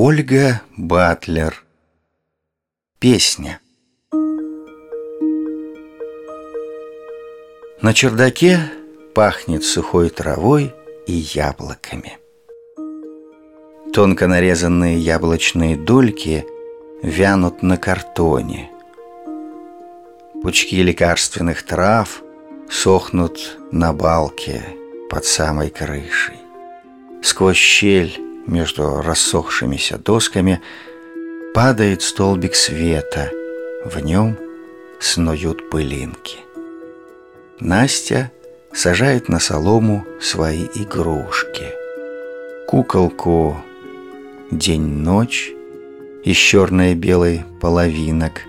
Ольга Батлер Песня На чердаке пахнет сухой травой и яблоками. Тонко нарезанные яблочные дольки вянут на картоне. Пучки лекарственных трав сохнут на балке под самой крышей. Сквозь щель между рассохшимися досками падает столбик света, в нем снуют пылинки. Настя сажает на солому свои игрушки. Куколку «День-ночь» из черно-белой половинок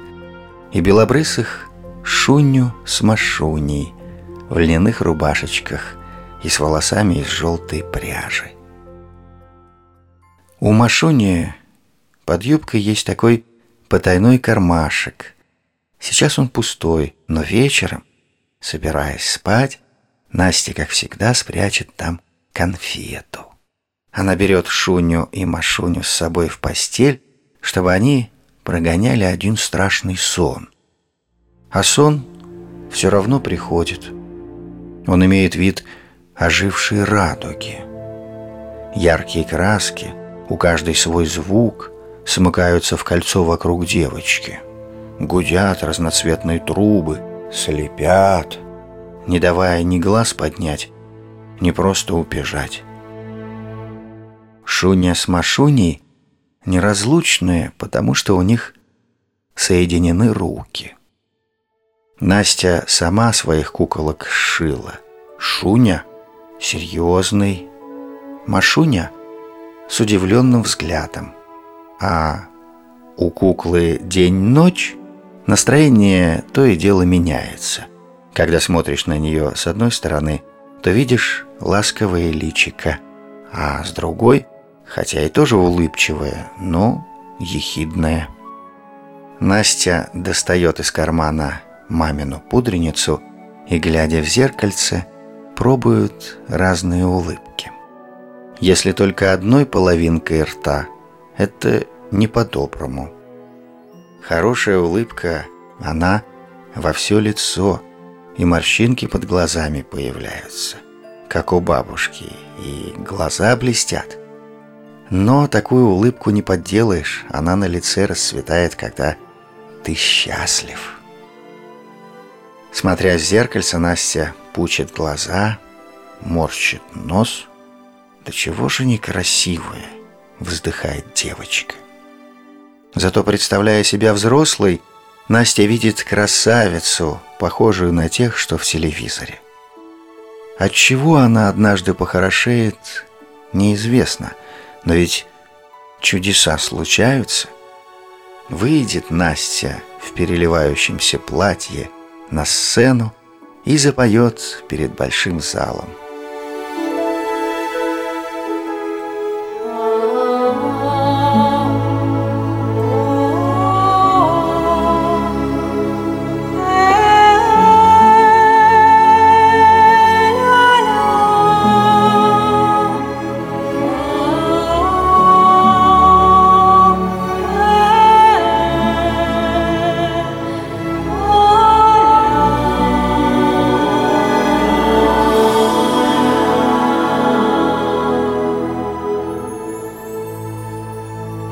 и белобрысых Шуню с Машуней в льняных рубашечках и с волосами из желтой пряжи. У Машуни под юбкой есть такой потайной кармашек. Сейчас он пустой, но вечером, собираясь спать, Настя, как всегда, спрячет там конфету. Она берет Шуню и Машуню с собой в постель, чтобы они прогоняли один страшный сон. А сон все равно приходит. Он имеет вид ожившей радуги. Яркие краски — у каждой свой звук, смыкаются в кольцо вокруг девочки. Гудят разноцветные трубы, слепят, не давая ни глаз поднять, ни просто убежать. Шуня с Машуней неразлучные, потому что у них соединены руки. Настя сама своих куколок сшила. Шуня — серьезный, Машуня — с удивленным взглядом. А у куклы день-ночь настроение то и дело меняется. Когда смотришь на нее с одной стороны, то видишь ласковое личико, а с другой, хотя и тоже улыбчивое, но ехидное. Настя достает из кармана мамину пудреницу и, глядя в зеркальце, пробует разные улыбки. Если только одной половинкой рта, это не по-доброму. Хорошая улыбка, она во все лицо, и морщинки под глазами появляются, как у бабушки, и глаза блестят. Но такую улыбку не подделаешь, она на лице расцветает, когда ты счастлив. Смотря в зеркальце, Настя пучит глаза, морщит нос – «Да чего же некрасивая!» — вздыхает девочка. Зато, представляя себя взрослой, Настя видит красавицу, похожую на тех, что в телевизоре. От чего она однажды похорошеет, неизвестно, но ведь чудеса случаются. Выйдет Настя в переливающемся платье на сцену и запоет перед большим залом.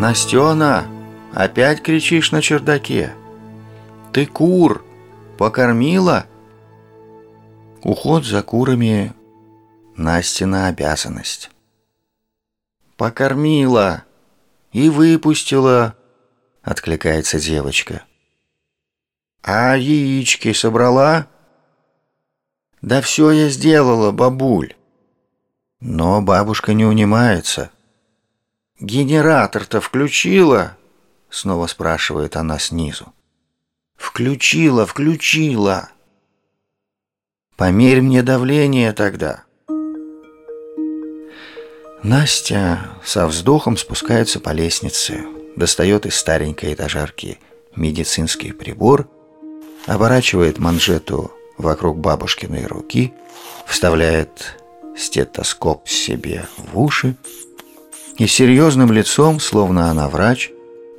«Настена, опять кричишь на чердаке? Ты кур покормила?» Уход за курами – Настина обязанность. «Покормила и выпустила», – откликается девочка. «А яички собрала?» «Да все я сделала, бабуль». Но бабушка не унимается – «Генератор-то включила?» — снова спрашивает она снизу. «Включила, включила!» «Померь мне давление тогда!» Настя со вздохом спускается по лестнице, достает из старенькой этажарки медицинский прибор, оборачивает манжету вокруг бабушкиной руки, вставляет стетоскоп себе в уши и серьезным лицом, словно она врач,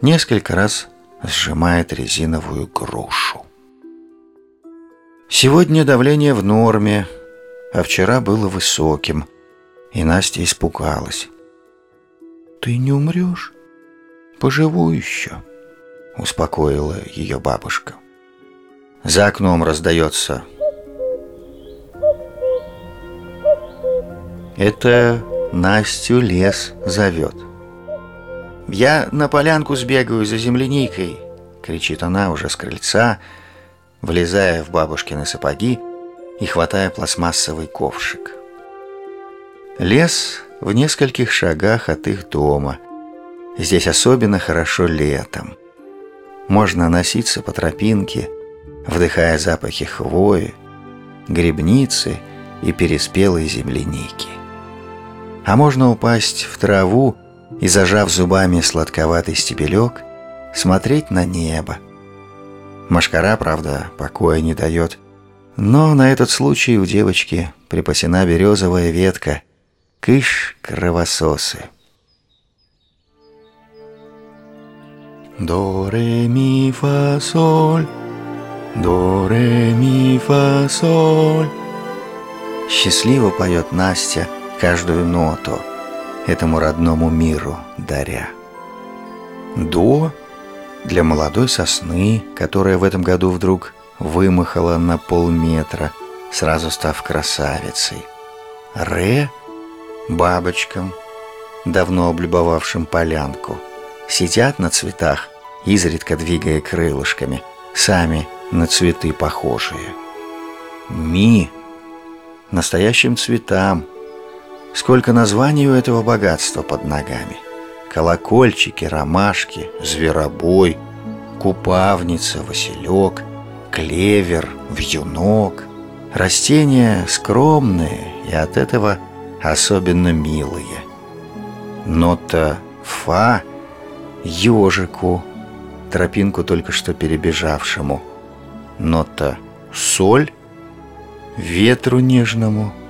несколько раз сжимает резиновую грушу. Сегодня давление в норме, а вчера было высоким, и Настя испугалась. «Ты не умрешь? Поживу еще», — успокоила ее бабушка. За окном раздается. Это Настю лес зовет. «Я на полянку сбегаю за земляникой!» — кричит она уже с крыльца, влезая в бабушкины сапоги и хватая пластмассовый ковшик. Лес в нескольких шагах от их дома. Здесь особенно хорошо летом. Можно носиться по тропинке, вдыхая запахи хвои, грибницы и переспелой земляники. А можно упасть в траву и, зажав зубами сладковатый стебелек, смотреть на небо. Машкара, правда, покоя не дает, но на этот случай у девочки припасена березовая ветка, кыш кровососы. До, ре, ми, фа, соль, до, ре, ми, фа, соль. Счастливо поет Настя – каждую ноту этому родному миру даря. До для молодой сосны, которая в этом году вдруг вымахала на полметра, сразу став красавицей. Ре бабочкам, давно облюбовавшим полянку, сидят на цветах, изредка двигая крылышками, сами на цветы похожие. Ми настоящим цветам, Сколько названий у этого богатства под ногами. Колокольчики, ромашки, зверобой, купавница, василек, клевер, вьюнок. Растения скромные и от этого особенно милые. Нота «фа» ежику, тропинку только что перебежавшему. Нота «соль» ветру нежному –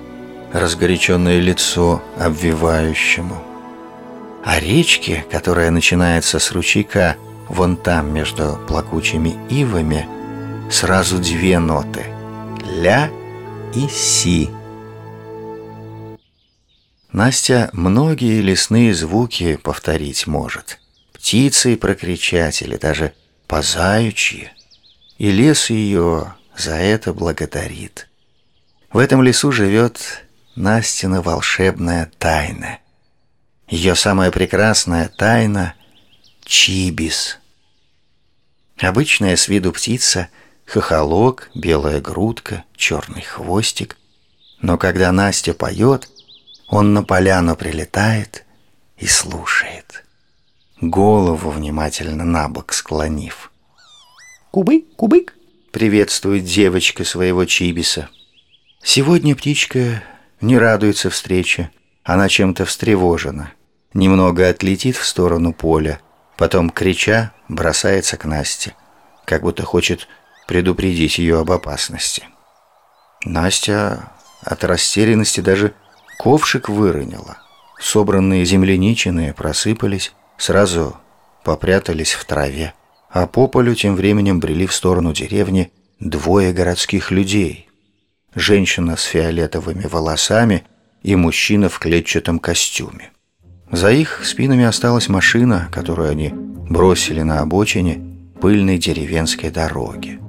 разгоряченное лицо обвивающему. А речке, которая начинается с ручейка вон там между плакучими ивами, сразу две ноты — ля и си. Настя многие лесные звуки повторить может. Птицы прокричать или даже позаючьи. И лес ее за это благодарит. В этом лесу живет Настина волшебная тайна. Ее самая прекрасная тайна — чибис. Обычная с виду птица — хохолок, белая грудка, черный хвостик. Но когда Настя поет, он на поляну прилетает и слушает, голову внимательно на бок склонив. «Кубык, кубык!» — приветствует девочка своего чибиса. Сегодня птичка не радуется встрече, она чем-то встревожена. Немного отлетит в сторону поля, потом, крича, бросается к Насте, как будто хочет предупредить ее об опасности. Настя от растерянности даже ковшик выронила. Собранные земляничины просыпались, сразу попрятались в траве. А по полю тем временем брели в сторону деревни двое городских людей, женщина с фиолетовыми волосами и мужчина в клетчатом костюме. За их спинами осталась машина, которую они бросили на обочине пыльной деревенской дороги.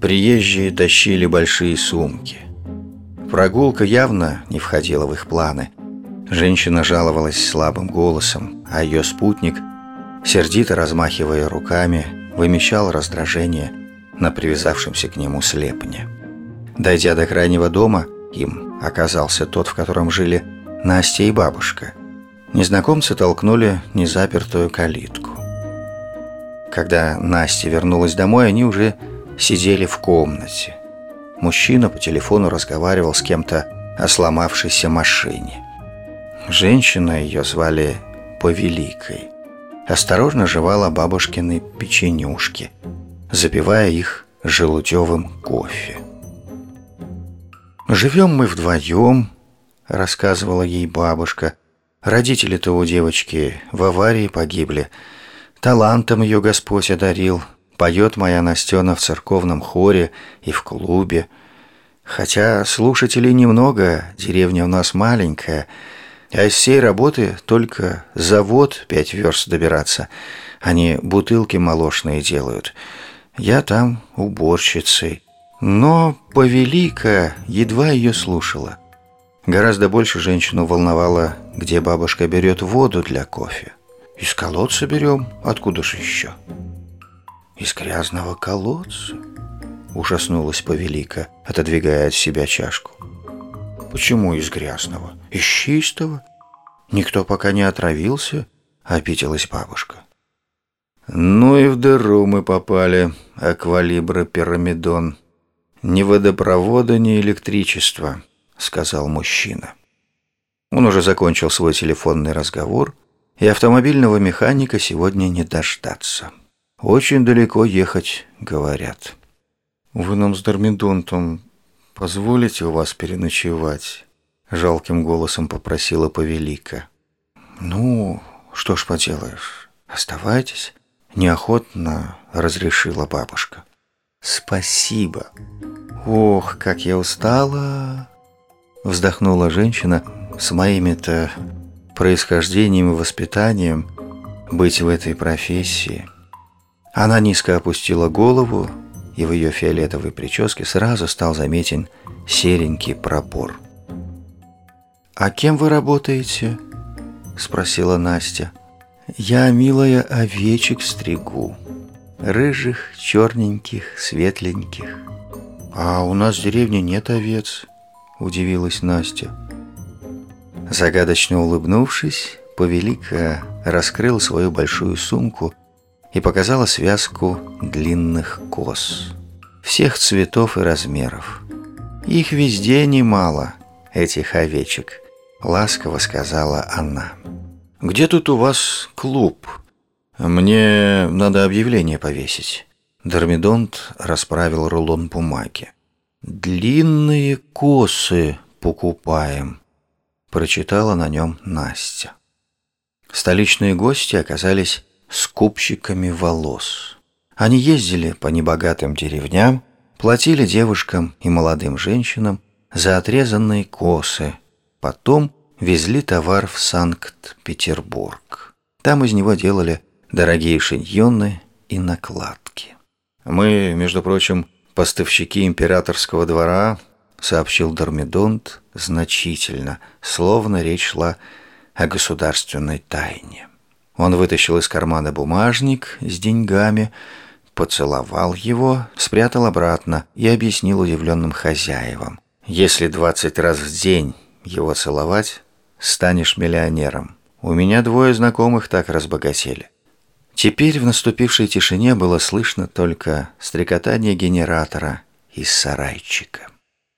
Приезжие тащили большие сумки. Прогулка явно не входила в их планы. Женщина жаловалась слабым голосом, а ее спутник, сердито размахивая руками, вымещал раздражение на привязавшемся к нему слепне. Дойдя до крайнего дома, им оказался тот, в котором жили Настя и бабушка. Незнакомцы толкнули незапертую калитку. Когда Настя вернулась домой, они уже сидели в комнате. Мужчина по телефону разговаривал с кем-то о сломавшейся машине. Женщина, ее звали Повеликой, осторожно жевала бабушкины печенюшки, запивая их желудевым кофе. «Живем мы вдвоем», — рассказывала ей бабушка, Родители-то у девочки в аварии погибли. Талантом ее Господь одарил. Поет моя Настена в церковном хоре и в клубе. Хотя слушателей немного, деревня у нас маленькая, а из всей работы только завод пять верст добираться. Они бутылки молочные делают. Я там уборщицей. Но повелика едва ее слушала. Гораздо больше женщину волновало, где бабушка берет воду для кофе. Из колодца берем, откуда же еще? Из грязного колодца? Ужаснулась повелика, отодвигая от себя чашку. Почему из грязного? Из чистого? Никто пока не отравился, обиделась бабушка. Ну и в дыру мы попали, аквалибра пирамидон. Ни водопровода, ни электричества. — сказал мужчина. Он уже закончил свой телефонный разговор, и автомобильного механика сегодня не дождаться. Очень далеко ехать, говорят. «Вы нам с Дормидонтом позволите у вас переночевать?» Жалким голосом попросила повелика. «Ну, что ж поделаешь, оставайтесь», неохотно разрешила бабушка. «Спасибо. Ох, как я устала!» Вздохнула женщина с моими-то происхождением и воспитанием быть в этой профессии. Она низко опустила голову, и в ее фиолетовой прическе сразу стал заметен серенький пробор. «А кем вы работаете?» – спросила Настя. «Я, милая, овечек стригу. Рыжих, черненьких, светленьких. А у нас в деревне нет овец». – удивилась Настя. Загадочно улыбнувшись, Повелика раскрыл свою большую сумку и показала связку длинных кос. Всех цветов и размеров. Их везде немало, этих овечек, ласково сказала она. «Где тут у вас клуб? Мне надо объявление повесить». Дормидонт расправил рулон бумаги. «Длинные косы покупаем», — прочитала на нем Настя. Столичные гости оказались скупщиками волос. Они ездили по небогатым деревням, платили девушкам и молодым женщинам за отрезанные косы, потом везли товар в Санкт-Петербург. Там из него делали дорогие шиньоны и накладки. Мы, между прочим, Поставщики императорского двора, сообщил Дормидонт значительно, словно речь шла о государственной тайне. Он вытащил из кармана бумажник с деньгами, поцеловал его, спрятал обратно и объяснил удивленным хозяевам. «Если двадцать раз в день его целовать, станешь миллионером. У меня двое знакомых так разбогатели. Теперь в наступившей тишине было слышно только стрекотание генератора из сарайчика.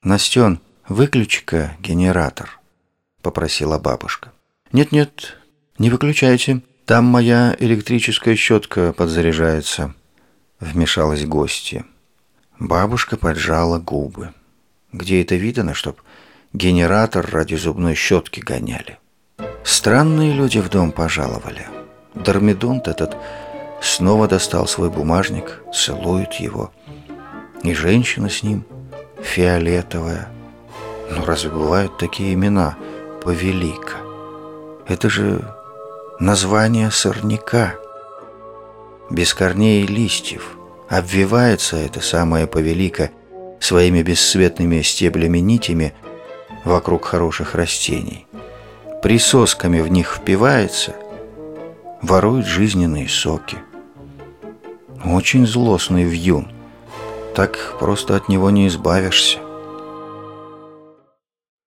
«Настен, выключи-ка генератор», — попросила бабушка. «Нет-нет, не выключайте, там моя электрическая щетка подзаряжается», — вмешалась гостья. Бабушка поджала губы. Где это видано, чтоб генератор ради зубной щетки гоняли? Странные люди в дом пожаловали. Дормидонт этот снова достал свой бумажник, целует его. И женщина с ним, фиолетовая. Ну разве бывают такие имена? Повелика. Это же название сорняка. Без корней и листьев. Обвивается это самое повелика своими бесцветными стеблями-нитями вокруг хороших растений. Присосками в них впивается – ворует жизненные соки. Очень злостный вьюн. Так просто от него не избавишься.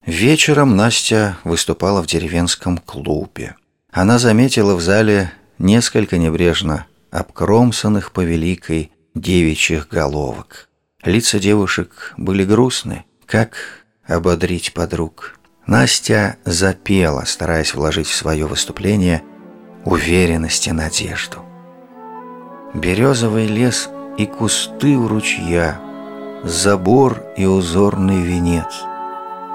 Вечером Настя выступала в деревенском клубе. Она заметила в зале несколько небрежно обкромсанных по великой девичьих головок. Лица девушек были грустны. Как ободрить подруг? Настя запела, стараясь вложить в свое выступление уверенность и надежду. Березовый лес и кусты у ручья, забор и узорный венец.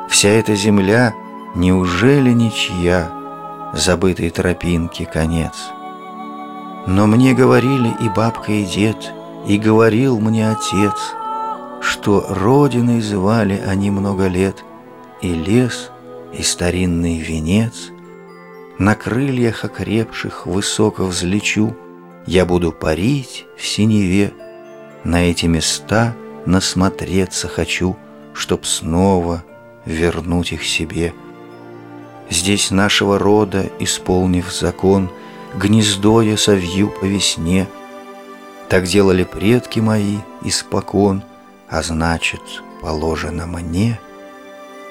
Вся эта земля неужели ничья, забытой тропинки конец. Но мне говорили и бабка, и дед, и говорил мне отец, что родиной звали они много лет, и лес, и старинный венец. На крыльях окрепших высоко взлечу, я буду парить в синеве, на эти места насмотреться хочу, чтоб снова вернуть их себе. Здесь нашего рода, исполнив закон, Гнездо я совью по весне. Так делали предки мои испокон, А значит, положено мне.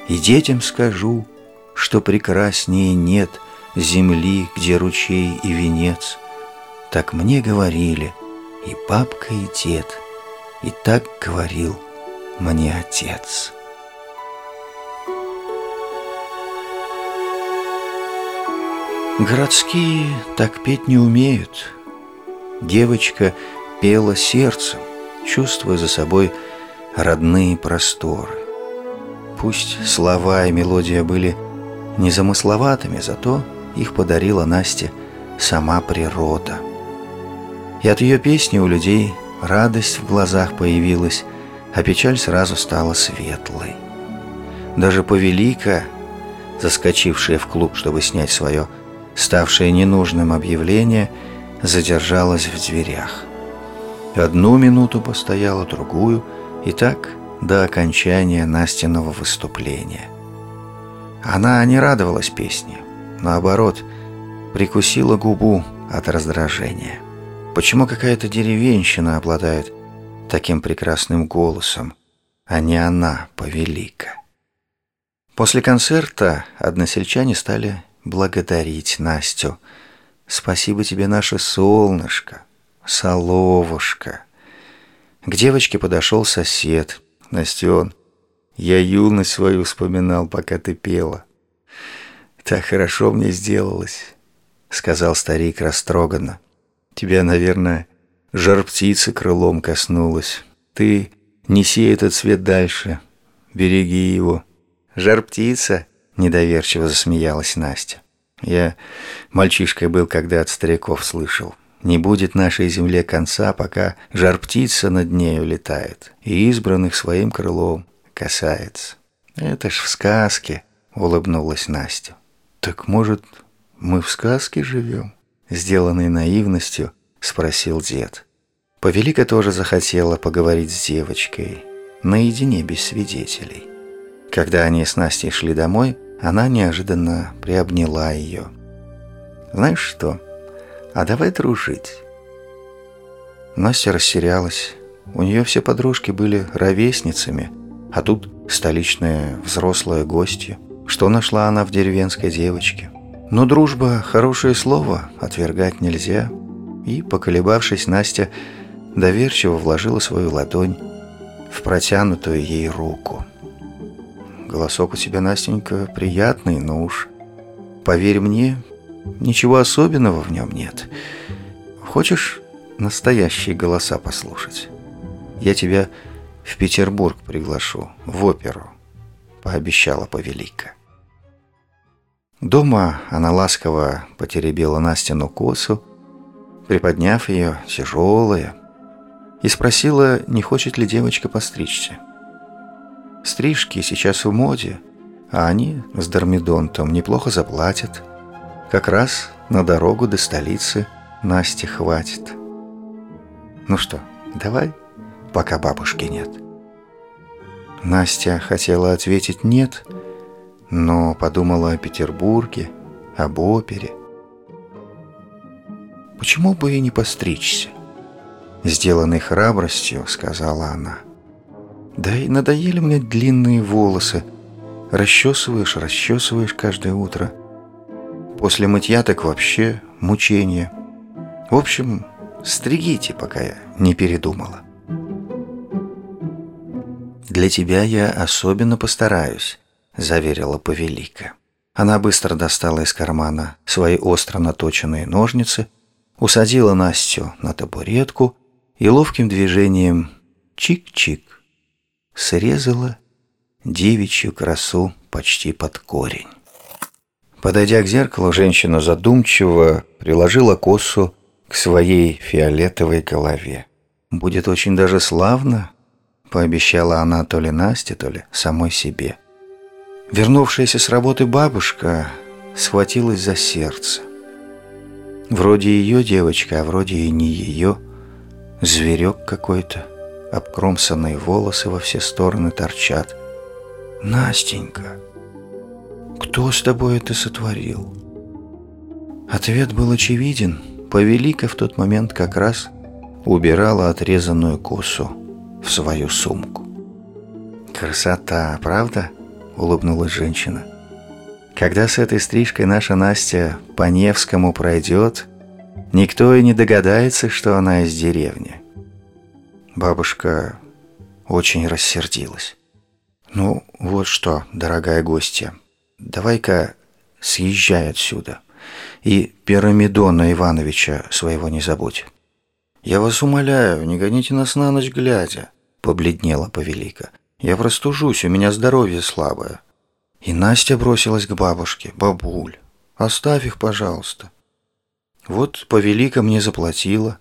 И детям скажу, что прекраснее нет Земли, где ручей и венец. Так мне говорили и папка, и дед, И так говорил мне отец. Городские так петь не умеют. Девочка пела сердцем, чувствуя за собой родные просторы. Пусть слова и мелодия были незамысловатыми, зато их подарила Насте сама природа. И от ее песни у людей радость в глазах появилась, а печаль сразу стала светлой. Даже повелика, заскочившая в клуб, чтобы снять свое ставшее ненужным объявление, задержалось в дверях. Одну минуту постояла, другую, и так до окончания Настиного выступления. Она не радовалась песне, наоборот, прикусила губу от раздражения. Почему какая-то деревенщина обладает таким прекрасным голосом, а не она, повелика? После концерта односельчане стали благодарить Настю. Спасибо тебе, наше солнышко, соловушка. К девочке подошел сосед. Настен, я юность свою вспоминал, пока ты пела. Так хорошо мне сделалось, сказал старик растроганно. Тебя, наверное, жар птицы крылом коснулась. Ты неси этот цвет дальше, береги его. Жар птица Недоверчиво засмеялась Настя. Я мальчишкой был, когда от стариков слышал. Не будет нашей земле конца, пока жар-птица над нею летает и избранных своим крылом касается. Это ж в сказке, улыбнулась Настя. Так может, мы в сказке живем? Сделанной наивностью, спросил дед. Повелика тоже захотела поговорить с девочкой, наедине без свидетелей. Когда они с Настей шли домой, она неожиданно приобняла ее. «Знаешь что? А давай дружить». Настя растерялась. У нее все подружки были ровесницами, а тут столичная взрослая гостья. Что нашла она в деревенской девочке? Но дружба – хорошее слово, отвергать нельзя. И, поколебавшись, Настя доверчиво вложила свою ладонь в протянутую ей руку. Голосок у тебя, Настенька, приятный, но уж, поверь мне, ничего особенного в нем нет. Хочешь настоящие голоса послушать? Я тебя в Петербург приглашу, в оперу, пообещала повелика. Дома она ласково потеребила Настину косу, приподняв ее, тяжелая, и спросила, не хочет ли девочка постричься. Стрижки сейчас в моде, а они с Дормидонтом неплохо заплатят. Как раз на дорогу до столицы Насте хватит. Ну что, давай, пока бабушки нет. Настя хотела ответить «нет», но подумала о Петербурге, об опере. «Почему бы и не постричься?» Сделанной храбростью, сказала она – да и надоели мне длинные волосы. Расчесываешь, расчесываешь каждое утро. После мытья так вообще мучение. В общем, стригите, пока я не передумала. «Для тебя я особенно постараюсь», — заверила повелика. Она быстро достала из кармана свои остро наточенные ножницы, усадила Настю на табуретку и ловким движением чик-чик срезала девичью красу почти под корень. Подойдя к зеркалу, женщина задумчиво приложила косу к своей фиолетовой голове. «Будет очень даже славно», — пообещала она то ли Насте, то ли самой себе. Вернувшаяся с работы бабушка схватилась за сердце. Вроде ее девочка, а вроде и не ее. Зверек какой-то, обкромсанные волосы во все стороны торчат. «Настенька, кто с тобой это сотворил?» Ответ был очевиден. Повелика в тот момент как раз убирала отрезанную косу в свою сумку. «Красота, правда?» — улыбнулась женщина. Когда с этой стрижкой наша Настя по Невскому пройдет, никто и не догадается, что она из деревни. Бабушка очень рассердилась. «Ну, вот что, дорогая гостья, давай-ка съезжай отсюда. И Пирамидона Ивановича своего не забудь. Я вас умоляю, не гоните нас на ночь глядя», — побледнела повелика. «Я простужусь, у меня здоровье слабое». И Настя бросилась к бабушке. «Бабуль, оставь их, пожалуйста». Вот повелика мне заплатила.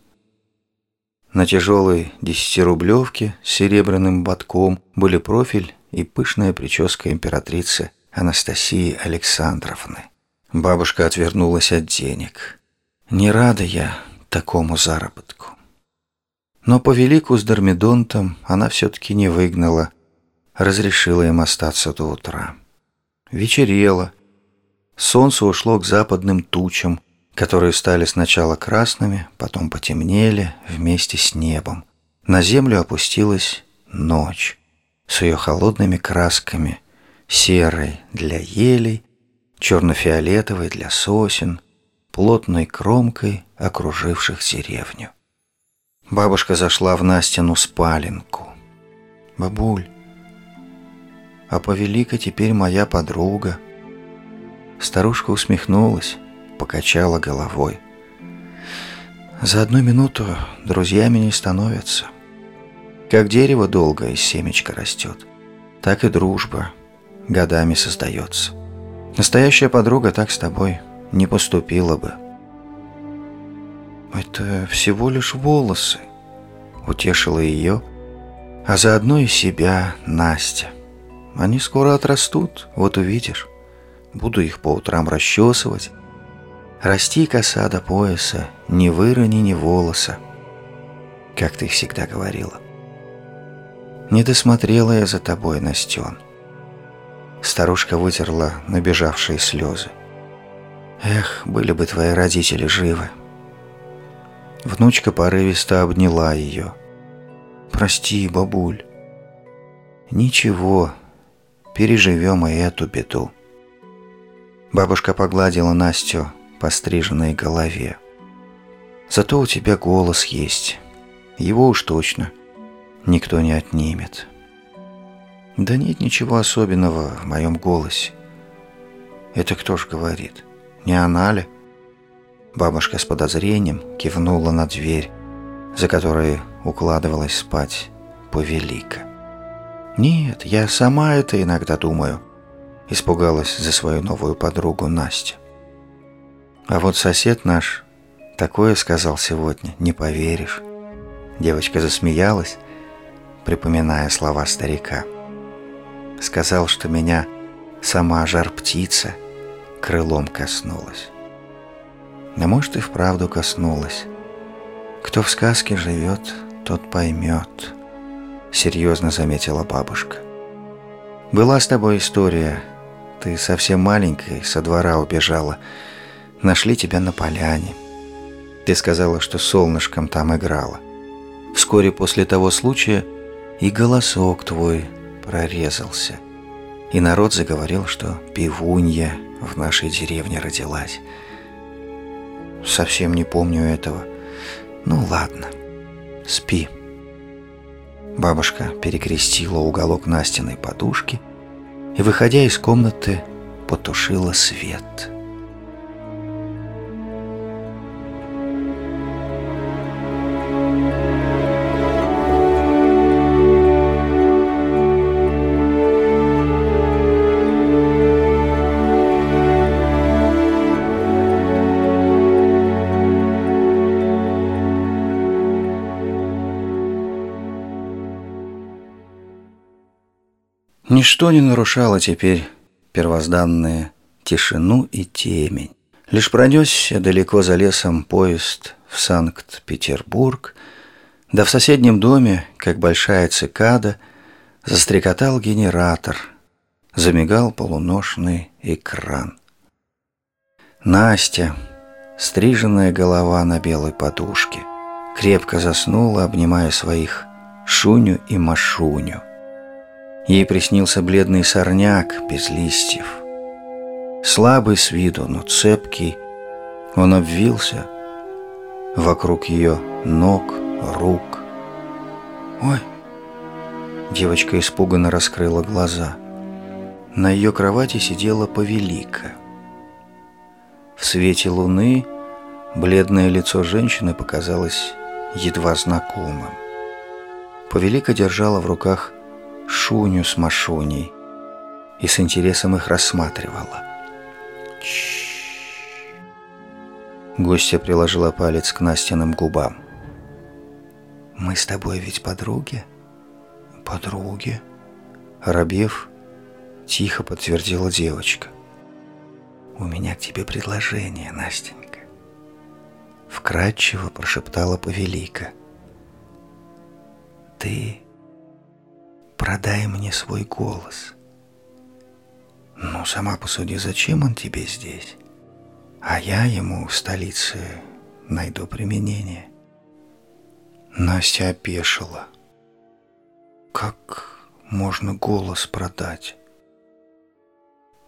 На тяжелой десятирублевке с серебряным ботком были профиль и пышная прическа императрицы Анастасии Александровны. Бабушка отвернулась от денег. Не рада я такому заработку. Но повелику с Дормидонтом она все-таки не выгнала, разрешила им остаться до утра. Вечерело. Солнце ушло к западным тучам, которые стали сначала красными, потом потемнели вместе с небом. На землю опустилась ночь с ее холодными красками, серой для елей, черно-фиолетовой для сосен, плотной кромкой окруживших деревню. Бабушка зашла в Настину спаленку. «Бабуль, а повелика теперь моя подруга. Старушка усмехнулась, покачала головой. За одну минуту друзьями не становятся. Как дерево долго из семечка растет, так и дружба годами создается. Настоящая подруга так с тобой не поступила бы. «Это всего лишь волосы», — утешила ее, а заодно и себя Настя. Они скоро отрастут, вот увидишь. Буду их по утрам расчесывать. Расти коса до пояса, не вырони ни волоса, как ты всегда говорила. Не досмотрела я за тобой, Настен. Старушка вытерла набежавшие слезы. Эх, были бы твои родители живы. Внучка порывисто обняла ее. Прости, бабуль. Ничего, переживем и эту беду. Бабушка погладила Настю по стриженной голове. Зато у тебя голос есть. Его уж точно никто не отнимет. Да нет ничего особенного в моем голосе. Это кто ж говорит? Не она ли? Бабушка с подозрением кивнула на дверь, за которой укладывалась спать повелика. «Нет, я сама это иногда думаю», – испугалась за свою новую подругу Настя. А вот сосед наш такое сказал сегодня, не поверишь. Девочка засмеялась, припоминая слова старика. Сказал, что меня сама жар-птица крылом коснулась. Да может и вправду коснулась. Кто в сказке живет, тот поймет серьезно заметила бабушка. «Была с тобой история. Ты совсем маленькой со двора убежала. Нашли тебя на поляне. Ты сказала, что солнышком там играла. Вскоре после того случая и голосок твой прорезался. И народ заговорил, что пивунья в нашей деревне родилась. Совсем не помню этого. Ну ладно, спи». Бабушка перекрестила уголок Настиной подушки и, выходя из комнаты, потушила свет. Ничто не нарушало теперь первозданные тишину и темень. Лишь пронесся далеко за лесом поезд в Санкт-Петербург, да в соседнем доме, как большая цикада, застрекотал генератор, замигал полуношный экран. Настя, стриженная голова на белой подушке, крепко заснула, обнимая своих Шуню и Машуню. Ей приснился бледный сорняк без листьев. Слабый с виду, но цепкий, он обвился вокруг ее ног, рук. «Ой!» Девочка испуганно раскрыла глаза. На ее кровати сидела повелика. В свете луны бледное лицо женщины показалось едва знакомым. Повелика держала в руках Шуню с Машуней и с интересом их рассматривала. Гостья приложила палец к Настиным губам. «Мы с тобой ведь подруги?» «Подруги?» Рабев тихо подтвердила девочка. «У меня к тебе предложение, Настенька», — вкратчиво прошептала повелика. «Ты продай мне свой голос». «Ну, сама посуди, зачем он тебе здесь? А я ему в столице найду применение». Настя опешила. «Как можно голос продать?»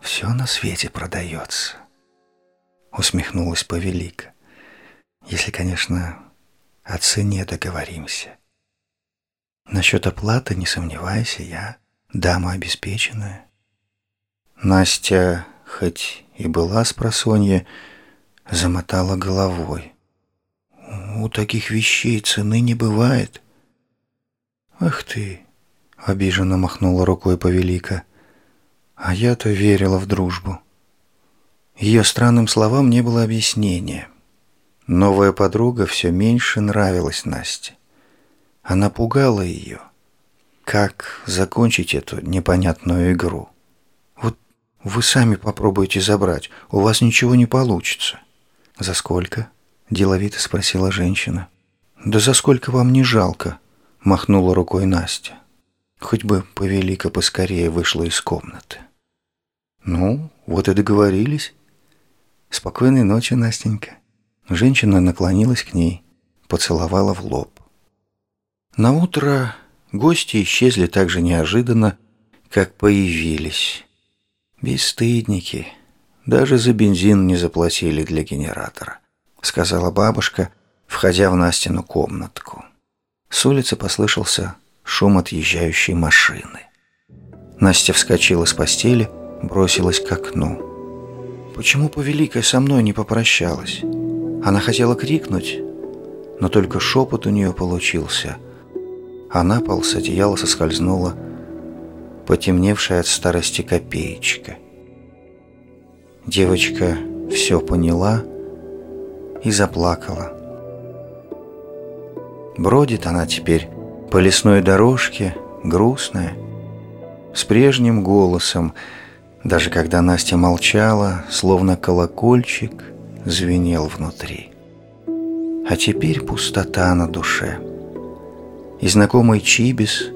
«Все на свете продается», — усмехнулась повелика. «Если, конечно, о цене договоримся. Насчет оплаты не сомневайся, я дама обеспеченная». Настя, хоть и была с просонья, замотала головой. «У таких вещей цены не бывает». «Ах ты!» — обиженно махнула рукой повелика — а я-то верила в дружбу. Ее странным словам не было объяснения. Новая подруга все меньше нравилась Насте. Она пугала ее. Как закончить эту непонятную игру? Вот вы сами попробуйте забрать, у вас ничего не получится. За сколько? Деловито спросила женщина. Да за сколько вам не жалко? Махнула рукой Настя. Хоть бы повелика поскорее вышла из комнаты. Ну, вот и договорились. Спокойной ночи, Настенька. Женщина наклонилась к ней, поцеловала в лоб. На утро гости исчезли так же неожиданно, как появились. Бесстыдники. Даже за бензин не заплатили для генератора, сказала бабушка, входя в Настину комнатку. С улицы послышался шум отъезжающей машины. Настя вскочила с постели, бросилась к окну. Почему повеликая со мной не попрощалась? Она хотела крикнуть, но только шепот у нее получился. А на пол с одеяла соскользнула потемневшая от старости копеечка. Девочка все поняла и заплакала. Бродит она теперь по лесной дорожке, грустная, с прежним голосом, даже когда Настя молчала, словно колокольчик звенел внутри. А теперь пустота на душе. И знакомый Чибис,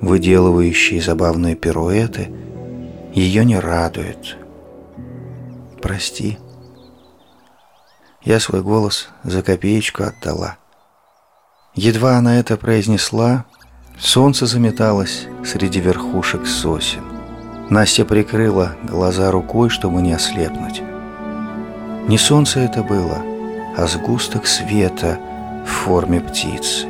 выделывающий забавные пируэты, ее не радует. «Прости». Я свой голос за копеечку отдала. Едва она это произнесла, солнце заметалось среди верхушек сосен. Настя прикрыла глаза рукой, чтобы не ослепнуть. Не солнце это было, а сгусток света в форме птицы.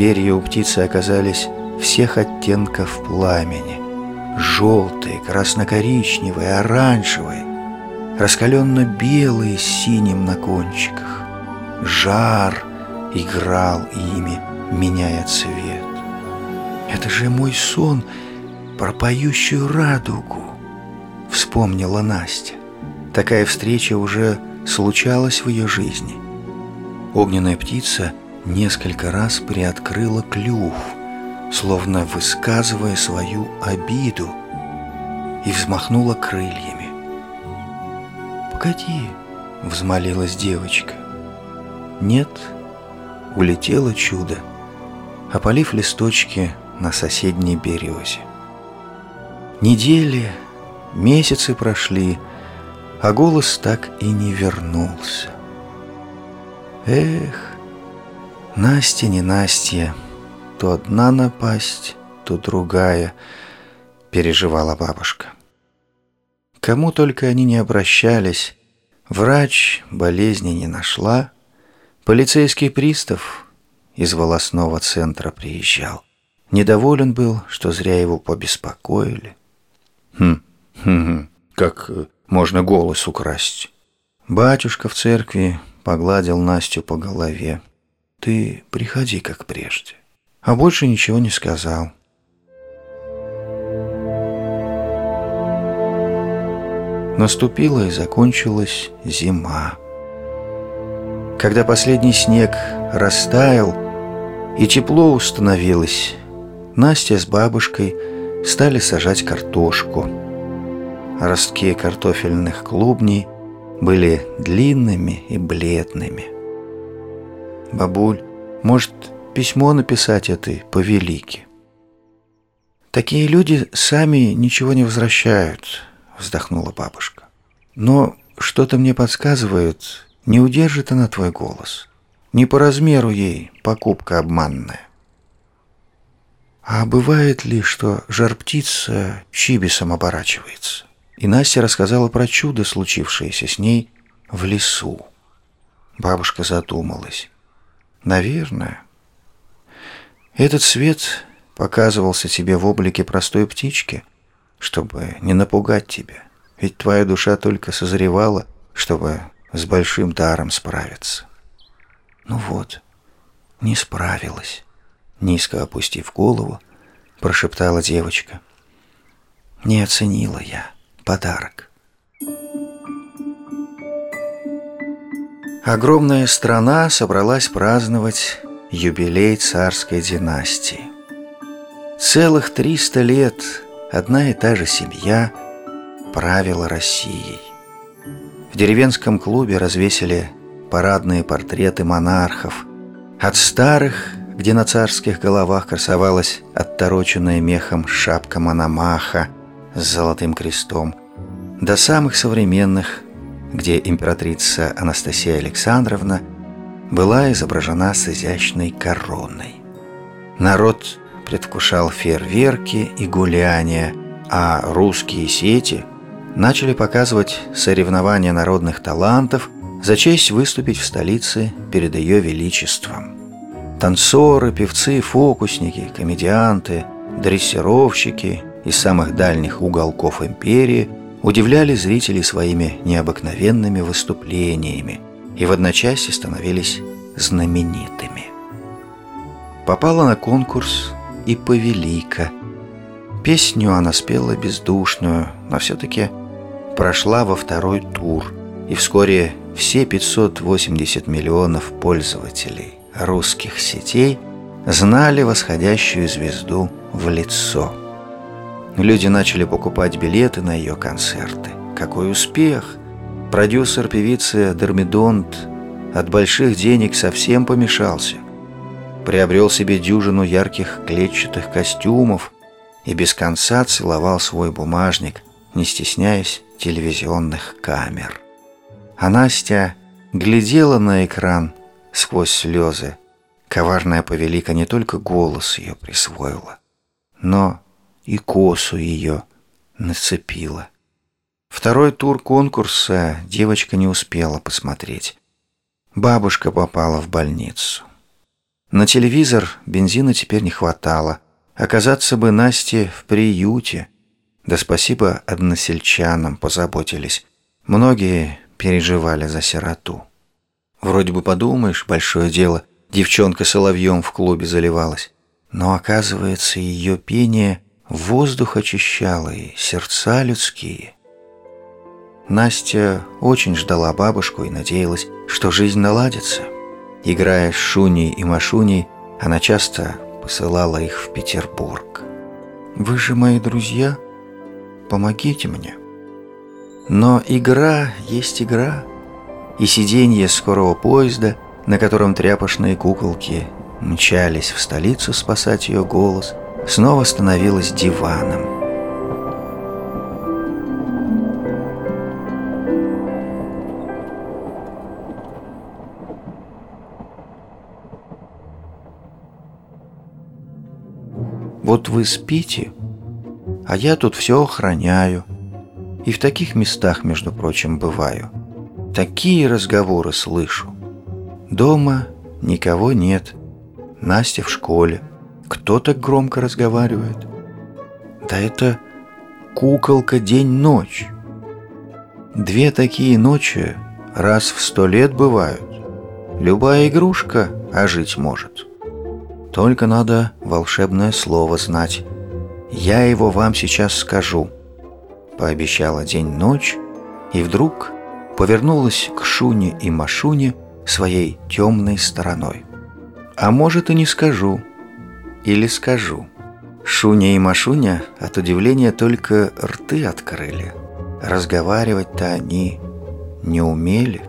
Перья у птицы оказались всех оттенков пламени. Желтые, красно-коричневые, оранжевые, раскаленно-белые с синим на кончиках. Жар играл ими, меняя цвет. «Это же мой сон!» про поющую радугу», — вспомнила Настя. Такая встреча уже случалась в ее жизни. Огненная птица несколько раз приоткрыла клюв, словно высказывая свою обиду, и взмахнула крыльями. «Погоди!» — взмолилась девочка. «Нет, улетело чудо, опалив листочки на соседней березе. Недели, месяцы прошли, а голос так и не вернулся. Эх, Настя не Настя, то одна напасть, то другая, переживала бабушка. Кому только они не обращались, врач болезни не нашла, полицейский пристав из волосного центра приезжал. Недоволен был, что зря его побеспокоили. Хм, хм, хм как э, можно голос украсть? Батюшка в церкви погладил Настю по голове. Ты приходи, как прежде. А больше ничего не сказал. Наступила и закончилась зима. Когда последний снег растаял и тепло установилось, Настя с бабушкой стали сажать картошку. Ростки картофельных клубней были длинными и бледными. «Бабуль, может, письмо написать этой повелике?» «Такие люди сами ничего не возвращают», — вздохнула бабушка. «Но что-то мне подсказывает, не удержит она твой голос. Не по размеру ей покупка обманная». А бывает ли, что жар-птица чибисом оборачивается? И Настя рассказала про чудо, случившееся с ней в лесу. Бабушка задумалась. Наверное. Этот свет показывался тебе в облике простой птички, чтобы не напугать тебя. Ведь твоя душа только созревала, чтобы с большим даром справиться. Ну вот, не справилась. Низко опустив голову, прошептала девочка. Не оценила я подарок. Огромная страна собралась праздновать юбилей царской династии. Целых 300 лет одна и та же семья правила Россией. В деревенском клубе развесили парадные портреты монархов, от старых где на царских головах красовалась оттороченная мехом шапка Мономаха с золотым крестом, до самых современных, где императрица Анастасия Александровна была изображена с изящной короной. Народ предвкушал фейерверки и гуляния, а русские сети начали показывать соревнования народных талантов за честь выступить в столице перед ее величеством. Танцоры, певцы, фокусники, комедианты, дрессировщики из самых дальних уголков империи удивляли зрителей своими необыкновенными выступлениями и в одночасье становились знаменитыми. Попала на конкурс и Повелика. Песню она спела бездушную, но все-таки прошла во второй тур, и вскоре все 580 миллионов пользователей русских сетей знали восходящую звезду в лицо. Люди начали покупать билеты на ее концерты. Какой успех! Продюсер певицы Дермидонт от больших денег совсем помешался. Приобрел себе дюжину ярких клетчатых костюмов и без конца целовал свой бумажник, не стесняясь телевизионных камер. А Настя глядела на экран сквозь слезы. Коварная повелика не только голос ее присвоила, но и косу ее нацепила. Второй тур конкурса девочка не успела посмотреть. Бабушка попала в больницу. На телевизор бензина теперь не хватало. Оказаться бы Насте в приюте. Да спасибо односельчанам позаботились. Многие переживали за сироту. Вроде бы подумаешь, большое дело, девчонка соловьем в клубе заливалась. Но оказывается, ее пение воздух очищало и сердца людские. Настя очень ждала бабушку и надеялась, что жизнь наладится. Играя с Шуней и Машуней, она часто посылала их в Петербург. «Вы же мои друзья, помогите мне». Но игра есть игра, и сиденье скорого поезда, на котором тряпочные куколки мчались в столицу спасать ее голос, снова становилось диваном. Вот вы спите, а я тут все охраняю. И в таких местах, между прочим, бываю. Такие разговоры слышу. Дома никого нет. Настя в школе. Кто так громко разговаривает? Да это куколка день-ночь. Две такие ночи раз в сто лет бывают. Любая игрушка ожить может. Только надо волшебное слово знать. Я его вам сейчас скажу. Пообещала день-ночь, и вдруг повернулась к Шуне и Машуне своей темной стороной. А может и не скажу. Или скажу. Шуня и Машуня от удивления только рты открыли. Разговаривать-то они не умели.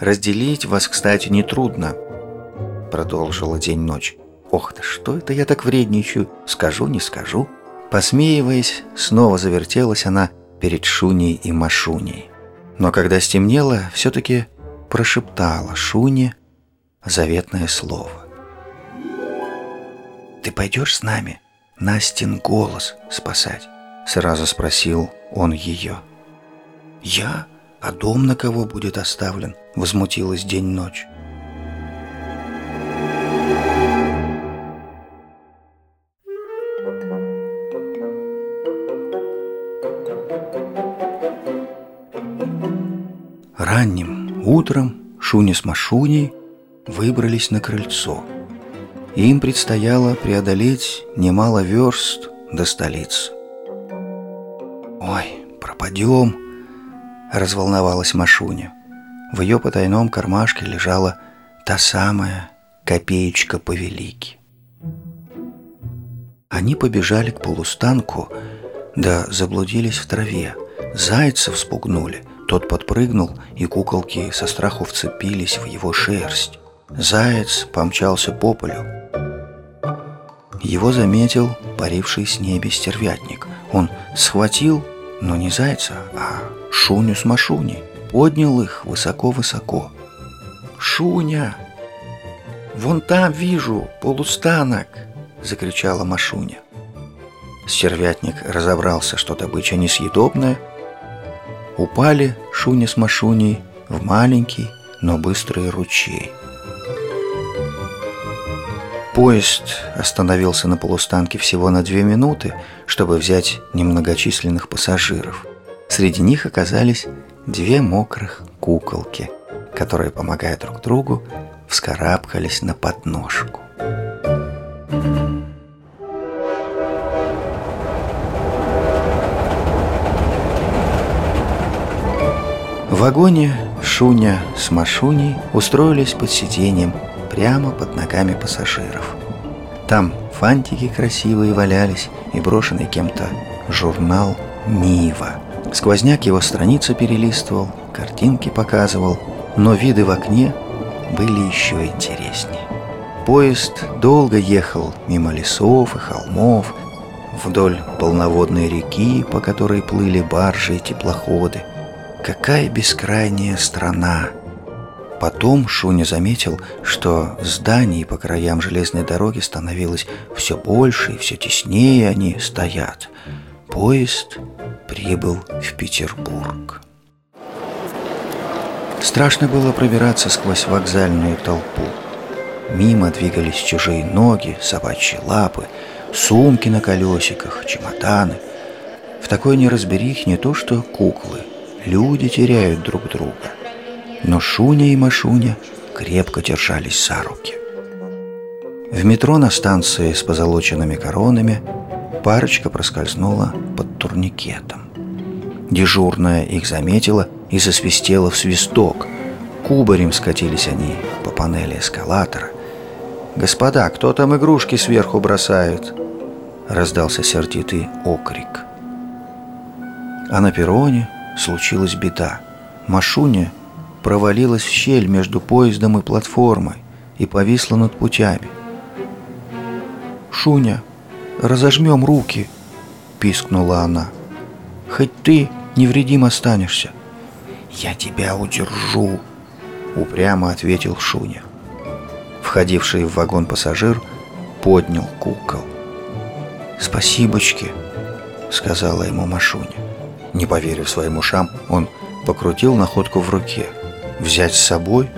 Разделить вас, кстати, нетрудно –— продолжила день-ночь. «Ох да что это я так вредничаю? Скажу, не скажу». Посмеиваясь, снова завертелась она перед Шуней и Машуней. Но когда стемнело, все-таки прошептала Шуне заветное слово. «Ты пойдешь с нами Настин голос спасать?» Сразу спросил он ее. «Я? А дом на кого будет оставлен?» Возмутилась день-ночь. Ранним утром Шуни с Машуней выбрались на крыльцо. Им предстояло преодолеть немало верст до столицы. «Ой, пропадем!» – разволновалась Машуня. В ее потайном кармашке лежала та самая копеечка повелики. Они побежали к полустанку, да заблудились в траве. Зайцев спугнули – тот подпрыгнул, и куколки со страху вцепились в его шерсть. Заяц помчался по полю. Его заметил паривший с небе стервятник. Он схватил, но не зайца, а Шуню с Машуней. Поднял их высоко-высоко. «Шуня! Вон там вижу полустанок!» — закричала Машуня. Стервятник разобрался, что добыча несъедобная, упали Шуня с Машуней в маленький, но быстрый ручей. Поезд остановился на полустанке всего на две минуты, чтобы взять немногочисленных пассажиров. Среди них оказались две мокрых куколки, которые, помогая друг другу, вскарабкались на подножку. В вагоне Шуня с Машуней устроились под сиденьем прямо под ногами пассажиров. Там фантики красивые валялись и брошенный кем-то журнал «Нива». Сквозняк его страницы перелистывал, картинки показывал, но виды в окне были еще интереснее. Поезд долго ехал мимо лесов и холмов, вдоль полноводной реки, по которой плыли баржи и теплоходы – Какая бескрайняя страна! Потом Шуня заметил, что зданий по краям железной дороги становилось все больше и все теснее они стоят. Поезд прибыл в Петербург. Страшно было пробираться сквозь вокзальную толпу. Мимо двигались чужие ноги, собачьи лапы, сумки на колесиках, чемоданы. В такой неразберих не то что куклы – люди теряют друг друга. Но Шуня и Машуня крепко держались за руки. В метро на станции с позолоченными коронами парочка проскользнула под турникетом. Дежурная их заметила и засвистела в свисток. Кубарем скатились они по панели эскалатора. «Господа, кто там игрушки сверху бросает?» Раздался сердитый окрик. А на перроне случилась беда. Машуня провалилась в щель между поездом и платформой и повисла над путями. «Шуня, разожмем руки!» – пискнула она. «Хоть ты невредим останешься». «Я тебя удержу!» – упрямо ответил Шуня. Входивший в вагон пассажир поднял кукол. «Спасибочки», — сказала ему Машуня. Не поверив своим ушам, он покрутил находку в руке. «Взять с собой?»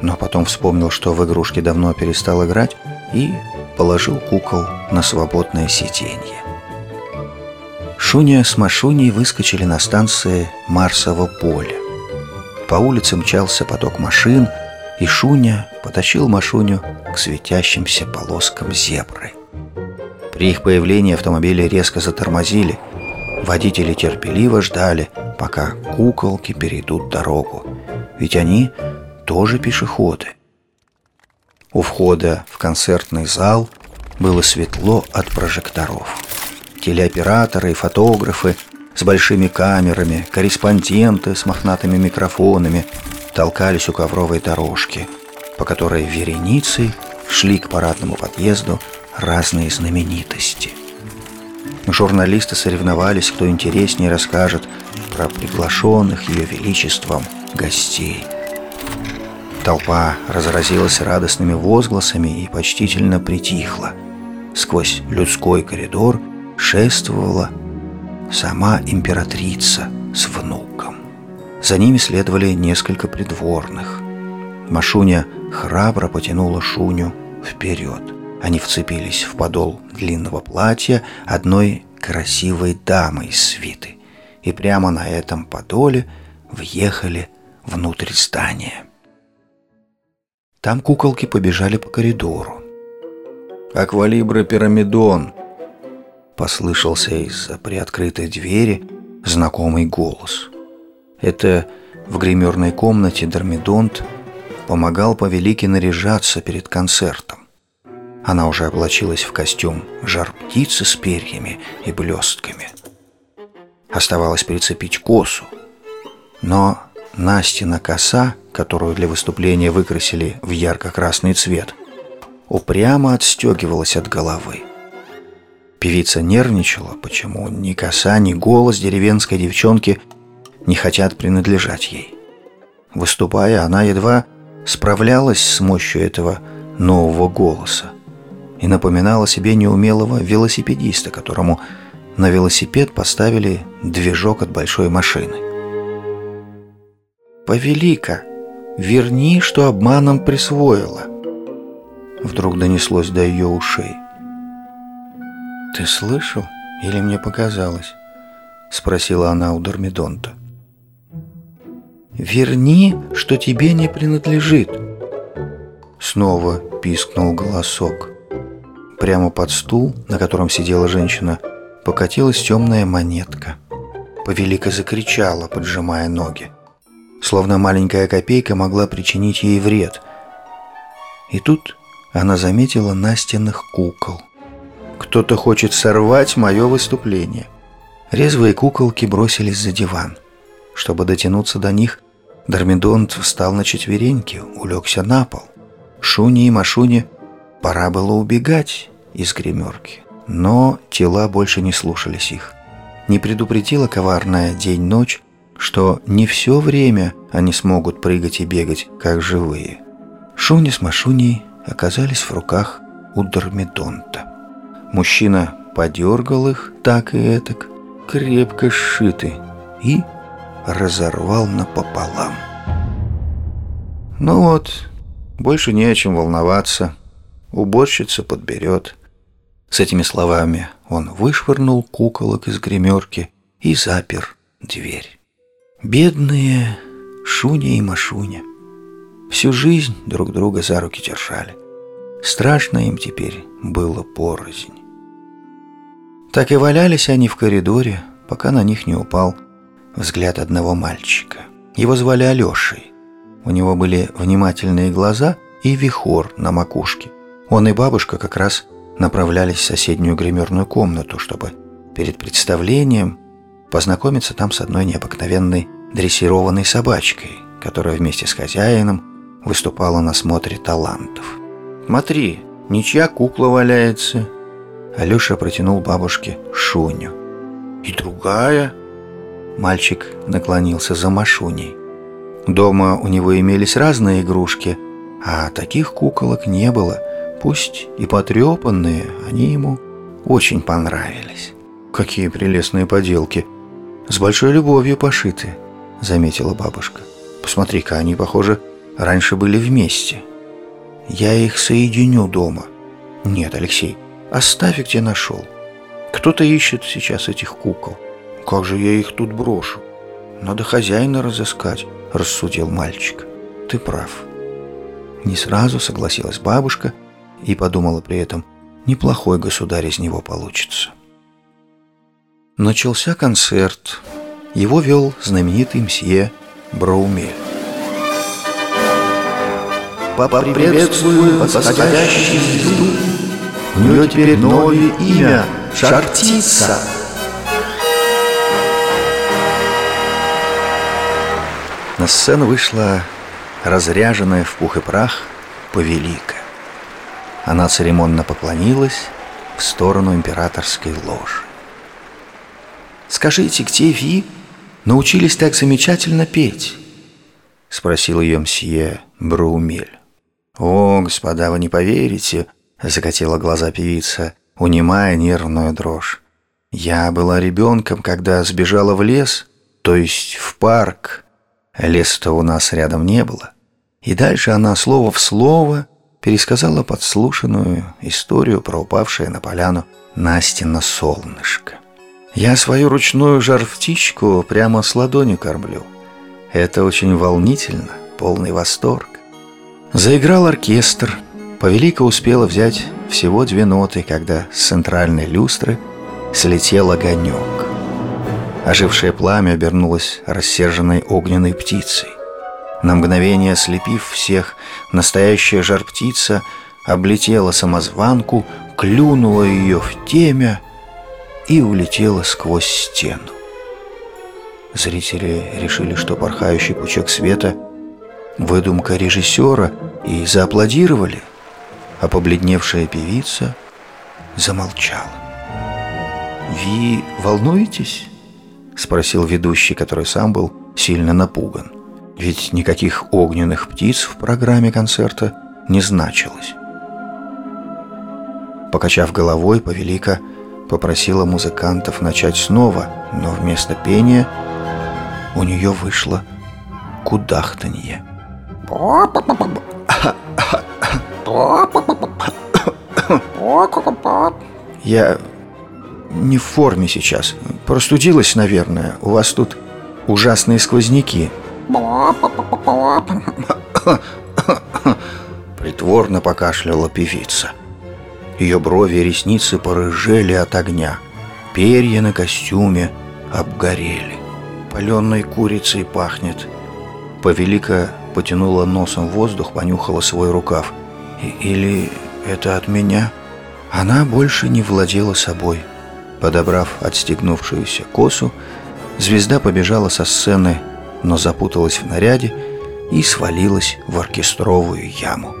Но потом вспомнил, что в игрушки давно перестал играть, и положил кукол на свободное сиденье. Шуня с Машуней выскочили на станции Марсово поле. По улице мчался поток машин, и Шуня потащил Машуню к светящимся полоскам зебры. При их появлении автомобили резко затормозили. Водители терпеливо ждали, пока куколки перейдут дорогу. Ведь они тоже пешеходы. У входа в концертный зал было светло от прожекторов. Телеоператоры и фотографы с большими камерами, корреспонденты с мохнатыми микрофонами толкались у ковровой дорожки, по которой вереницей шли к парадному подъезду разные знаменитости. Журналисты соревновались, кто интереснее расскажет про приглашенных Ее Величеством гостей. Толпа разразилась радостными возгласами и почтительно притихла. Сквозь людской коридор шествовала сама императрица с внуком. За ними следовали несколько придворных. Машуня храбро потянула Шуню вперед. Они вцепились в подол длинного платья одной красивой дамы из свиты и прямо на этом подоле въехали внутрь здания. Там куколки побежали по коридору. «Аквалибра пирамидон!» Послышался из-за приоткрытой двери знакомый голос. Это в гримерной комнате Дормидонт помогал повелике наряжаться перед концертом. Она уже облачилась в костюм жар-птицы с перьями и блестками. Оставалось прицепить косу. Но Настина коса, которую для выступления выкрасили в ярко-красный цвет, упрямо отстегивалась от головы. Певица нервничала, почему ни коса, ни голос деревенской девчонки не хотят принадлежать ей. Выступая, она едва справлялась с мощью этого нового голоса и напоминала себе неумелого велосипедиста, которому на велосипед поставили движок от большой машины. «Повелика, верни, что обманом присвоила!» Вдруг донеслось до ее ушей. «Ты слышал или мне показалось?» Спросила она у Дормидонта. «Верни, что тебе не принадлежит!» Снова пискнул голосок. Прямо под стул, на котором сидела женщина, покатилась темная монетка. Повелика закричала, поджимая ноги. Словно маленькая копейка могла причинить ей вред. И тут она заметила настенных кукол. Кто-то хочет сорвать мое выступление. Резвые куколки бросились за диван. Чтобы дотянуться до них, Дормидонт встал на четвереньки, улегся на пол. Шуне и Машуне пора было убегать, из гримерки. Но тела больше не слушались их. Не предупредила коварная день-ночь, что не все время они смогут прыгать и бегать, как живые. Шуни с Машуней оказались в руках у Дормидонта. Мужчина подергал их так и этак, крепко сшиты, и разорвал напополам. Ну вот, больше не о чем волноваться. Уборщица подберет. С этими словами он вышвырнул куколок из гримерки и запер дверь. Бедные Шуня и Машуня всю жизнь друг друга за руки держали. Страшно им теперь было порознь. Так и валялись они в коридоре, пока на них не упал взгляд одного мальчика. Его звали Алешей. У него были внимательные глаза и вихор на макушке. Он и бабушка как раз направлялись в соседнюю гримерную комнату, чтобы перед представлением познакомиться там с одной необыкновенной дрессированной собачкой, которая вместе с хозяином выступала на смотре талантов. «Смотри, ничья кукла валяется!» Алеша протянул бабушке Шуню. «И другая?» Мальчик наклонился за Машуней. Дома у него имелись разные игрушки, а таких куколок не было. Пусть и потрепанные, они ему очень понравились. «Какие прелестные поделки! С большой любовью пошиты!» — заметила бабушка. «Посмотри-ка, они, похоже, раньше были вместе. Я их соединю дома». «Нет, Алексей, оставь, где нашел. Кто-то ищет сейчас этих кукол. Как же я их тут брошу? Надо хозяина разыскать», — рассудил мальчик. «Ты прав». Не сразу согласилась бабушка и подумала при этом, неплохой государь из него получится. Начался концерт. Его вел знаменитый мсье Браумель. Поприветствую восходящую звезду. У нее теперь новое имя — Шартица. На сцену вышла разряженная в пух и прах повелика. Она церемонно поклонилась в сторону императорской ложи. «Скажите, где вы научились так замечательно петь?» — спросил ее мсье Браумель. «О, господа, вы не поверите!» — закатила глаза певица, унимая нервную дрожь. «Я была ребенком, когда сбежала в лес, то есть в парк. Леса-то у нас рядом не было. И дальше она слово в слово пересказала подслушанную историю про упавшее на поляну Настина солнышко. Я свою ручную жар-птичку прямо с ладони кормлю. Это очень волнительно, полный восторг. Заиграл оркестр. Повелика успела взять всего две ноты, когда с центральной люстры слетел огонек. Ожившее пламя обернулось рассерженной огненной птицей. На мгновение ослепив всех, настоящая жар-птица облетела самозванку, клюнула ее в темя и улетела сквозь стену. Зрители решили, что порхающий пучок света — выдумка режиссера, и зааплодировали, а побледневшая певица замолчала. «Ви волнуетесь?» — спросил ведущий, который сам был сильно напуган. Ведь никаких огненных птиц в программе концерта не значилось. Покачав головой, Повелика попросила музыкантов начать снова, но вместо пения у нее вышло кудахтанье. Я не в форме сейчас. Простудилась, наверное. У вас тут ужасные сквозняки. Притворно покашляла певица. Ее брови и ресницы порыжели от огня. Перья на костюме обгорели. Паленой курицей пахнет. Повелика потянула носом воздух, понюхала свой рукав. Или это от меня? Она больше не владела собой. Подобрав отстегнувшуюся косу, звезда побежала со сцены, но запуталась в наряде и свалилась в оркестровую яму.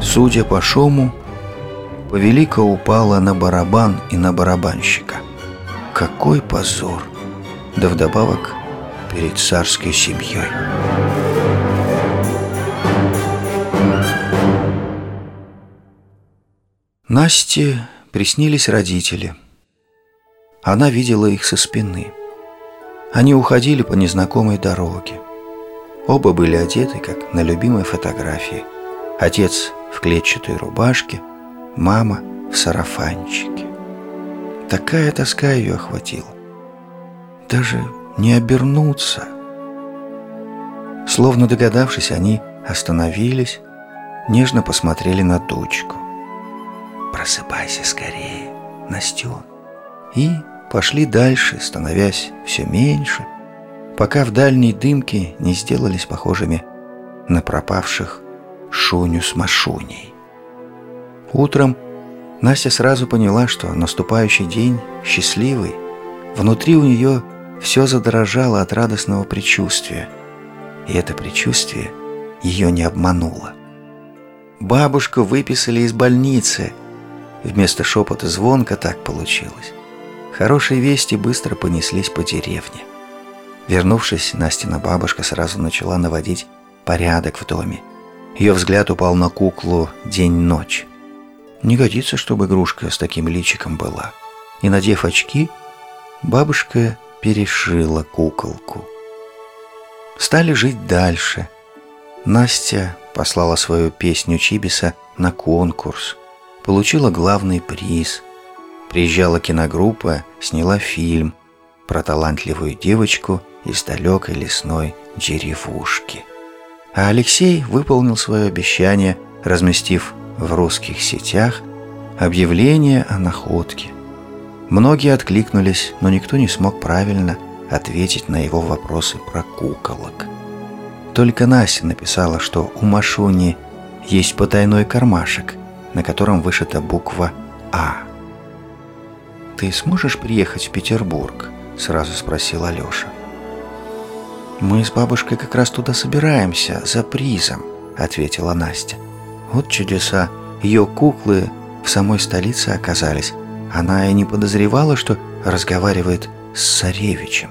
Судя по шуму, Повелика упала на барабан и на барабанщика. Какой позор! Да вдобавок перед царской семьей. Насте приснились родители – она видела их со спины. Они уходили по незнакомой дороге. Оба были одеты, как на любимой фотографии. Отец в клетчатой рубашке, мама в сарафанчике. Такая тоска ее охватила. Даже не обернуться. Словно догадавшись, они остановились, нежно посмотрели на дочку. «Просыпайся скорее, Настен!» И пошли дальше, становясь все меньше, пока в дальней дымке не сделались похожими на пропавших Шуню с Машуней. Утром Настя сразу поняла, что наступающий день счастливый. Внутри у нее все задрожало от радостного предчувствия. И это предчувствие ее не обмануло. Бабушку выписали из больницы. Вместо шепота звонка так получилось. Хорошие вести быстро понеслись по деревне. Вернувшись, Настина бабушка сразу начала наводить порядок в доме. Ее взгляд упал на куклу «День-ночь». Не годится, чтобы игрушка с таким личиком была. И, надев очки, бабушка перешила куколку. Стали жить дальше. Настя послала свою песню Чибиса на конкурс. Получила главный приз. Приезжала киногруппа, сняла фильм про талантливую девочку из далекой лесной деревушки. А Алексей выполнил свое обещание, разместив в русских сетях объявление о находке. Многие откликнулись, но никто не смог правильно ответить на его вопросы про куколок. Только Настя написала, что у Машуни есть потайной кармашек, на котором вышита буква «А». «Ты сможешь приехать в Петербург?» – сразу спросил Алеша. «Мы с бабушкой как раз туда собираемся, за призом», – ответила Настя. Вот чудеса. Ее куклы в самой столице оказались. Она и не подозревала, что разговаривает с царевичем.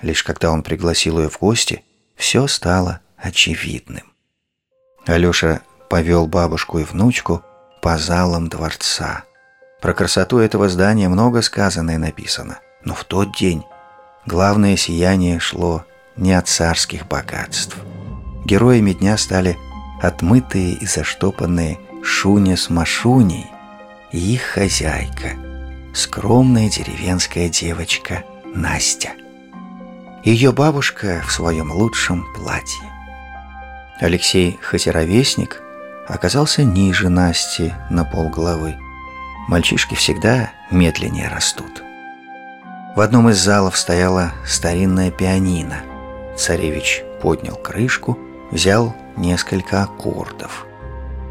Лишь когда он пригласил ее в гости, все стало очевидным. Алеша повел бабушку и внучку по залам дворца. Про красоту этого здания много сказано и написано, но в тот день главное сияние шло не от царских богатств. Героями дня стали отмытые и заштопанные Шуня с Машуней и их хозяйка, скромная деревенская девочка Настя. Ее бабушка в своем лучшем платье. Алексей, хоть оказался ниже Насти на полголовы. Мальчишки всегда медленнее растут. В одном из залов стояла старинная пианино. Царевич поднял крышку, взял несколько аккордов.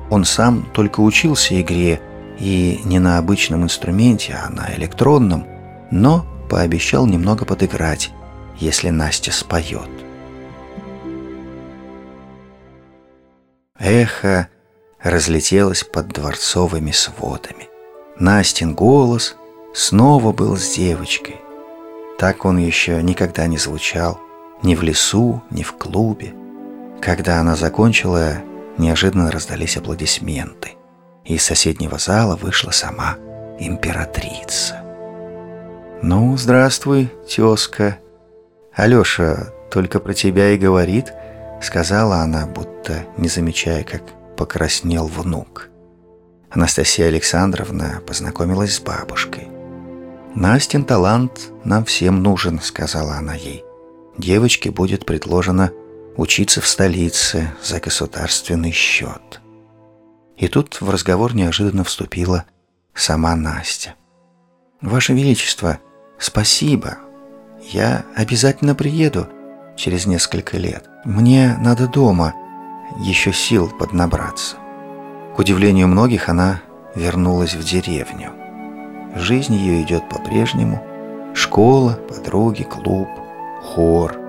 Он сам только учился игре, и не на обычном инструменте, а на электронном, но пообещал немного подыграть, если Настя споет. Эхо разлетелось под дворцовыми сводами. Настин голос снова был с девочкой. Так он еще никогда не звучал ни в лесу, ни в клубе. Когда она закончила, неожиданно раздались аплодисменты. Из соседнего зала вышла сама императрица. «Ну, здравствуй, тезка. Алеша только про тебя и говорит», — сказала она, будто не замечая, как покраснел внук. Анастасия Александровна познакомилась с бабушкой. «Настин талант нам всем нужен», — сказала она ей. «Девочке будет предложено учиться в столице за государственный счет. И тут в разговор неожиданно вступила сама Настя. «Ваше Величество, спасибо. Я обязательно приеду через несколько лет. Мне надо дома еще сил поднабраться». К удивлению многих, она вернулась в деревню. Жизнь ее идет по-прежнему. Школа, подруги, клуб, хор –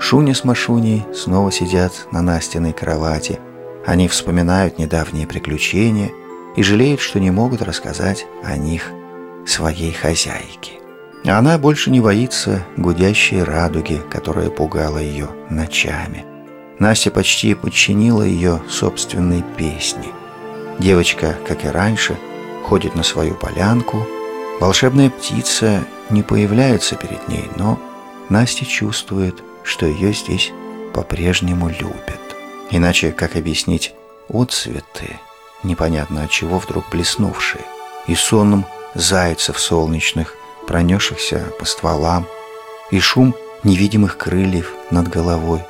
Шуня с Машуней снова сидят на Настиной кровати. Они вспоминают недавние приключения и жалеют, что не могут рассказать о них своей хозяйке. Она больше не боится гудящей радуги, которая пугала ее ночами. Настя почти подчинила ее собственной песне. Девочка, как и раньше, ходит на свою полянку. Волшебная птица не появляется перед ней, но Настя чувствует, что ее здесь по-прежнему любят. Иначе как объяснить отцветы, непонятно от чего вдруг блеснувшие, и сонным зайцев солнечных, пронесшихся по стволам, и шум невидимых крыльев над головой.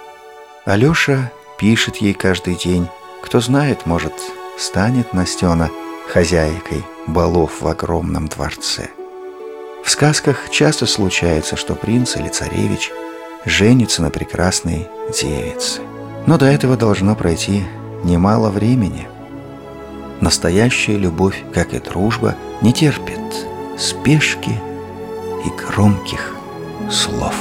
Алеша пишет ей каждый день, кто знает, может, станет Настена хозяйкой балов в огромном дворце. В сказках часто случается, что принц или царевич – женится на прекрасной девице. Но до этого должно пройти немало времени. Настоящая любовь, как и дружба, не терпит спешки и громких слов.